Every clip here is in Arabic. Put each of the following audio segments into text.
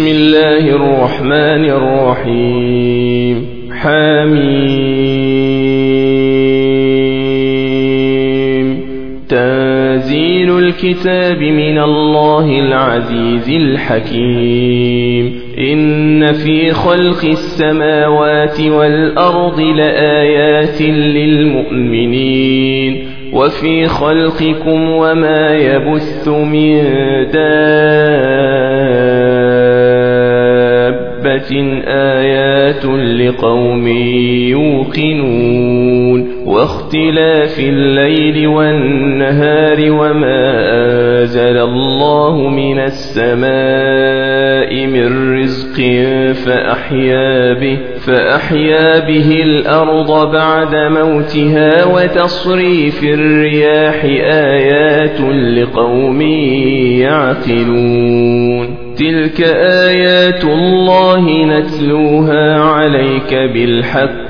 بسم الله الرحمن الرحيم. حميم. تنزيل الكتاب من الله العزيز الحكيم. إن في خلق السماوات والأرض لآيات للمؤمنين. وفي خلقكم وما يبث من دابة آيات لقوم يوقنون واختلاف الليل والنهار وما أنزل الله من السماء من رزق فأحيا به فأحيا به الأرض بعد موتها وتصريف الرياح آيات لقوم يعقلون. تلك آيات الله نتلوها عليك بالحق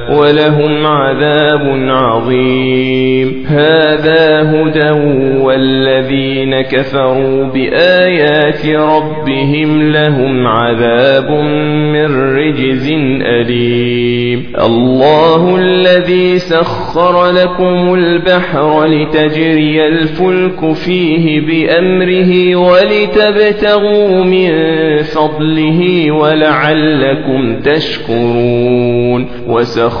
ولهم عذاب عظيم. هذا هدى والذين كفروا بآيات ربهم لهم عذاب من رجز أليم. الله الذي سخر لكم البحر لتجري الفلك فيه بأمره ولتبتغوا من فضله ولعلكم تشكرون. وسخر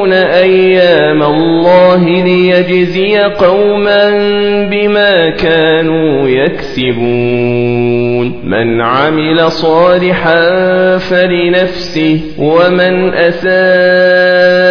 الله ليجزي قوما بما كانوا يكسبون. من عمل صالحا فلنفسه ومن أساء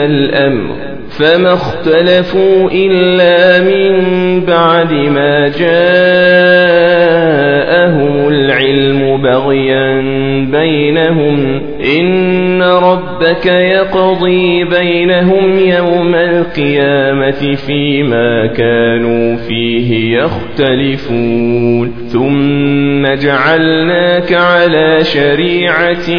الأمر فما اختلفوا إلا من بعد ما جاءهم العلم بغيا بينهم. إن ربك يقضي بينهم يوم القيامة فيما كانوا فيه يختلفون. ثم جعلناك على شريعة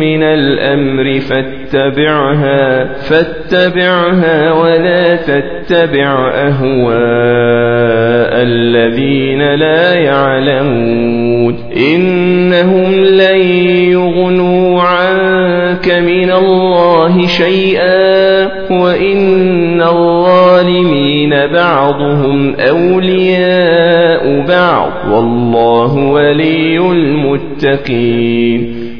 من الأمر فاتبعها فاتبعها ولا تتبع أهواء الذين لا يعلمون إنهم لن يغنوا عنك من الله شيئا وإن الظالمين بعضهم أولياء بعض والله ولي المتقين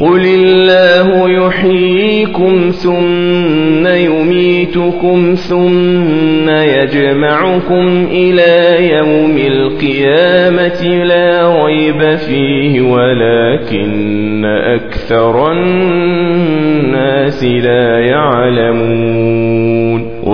قل الله يحييكم ثم يميتكم ثم يجمعكم إلى يوم القيامة لا ريب فيه ولكن أكثر الناس لا يعلمون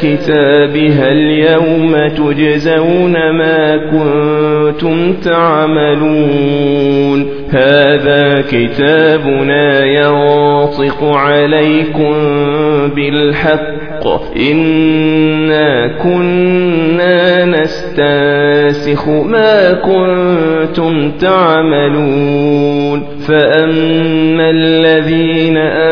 كتابها اليوم تجزون ما كنتم تعملون. هذا كتابنا ينطق عليكم بالحق. إنا كنا نستنسخ ما كنتم تعملون. فأما الذين آمنوا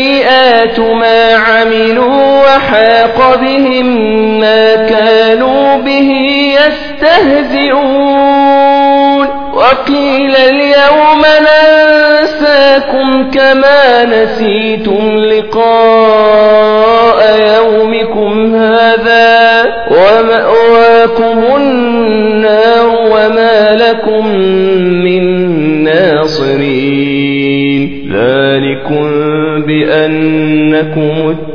بهم ما كانوا به يستهزئون وقيل اليوم ننساكم كما نسيتم لقاء يومكم هذا ومأواكم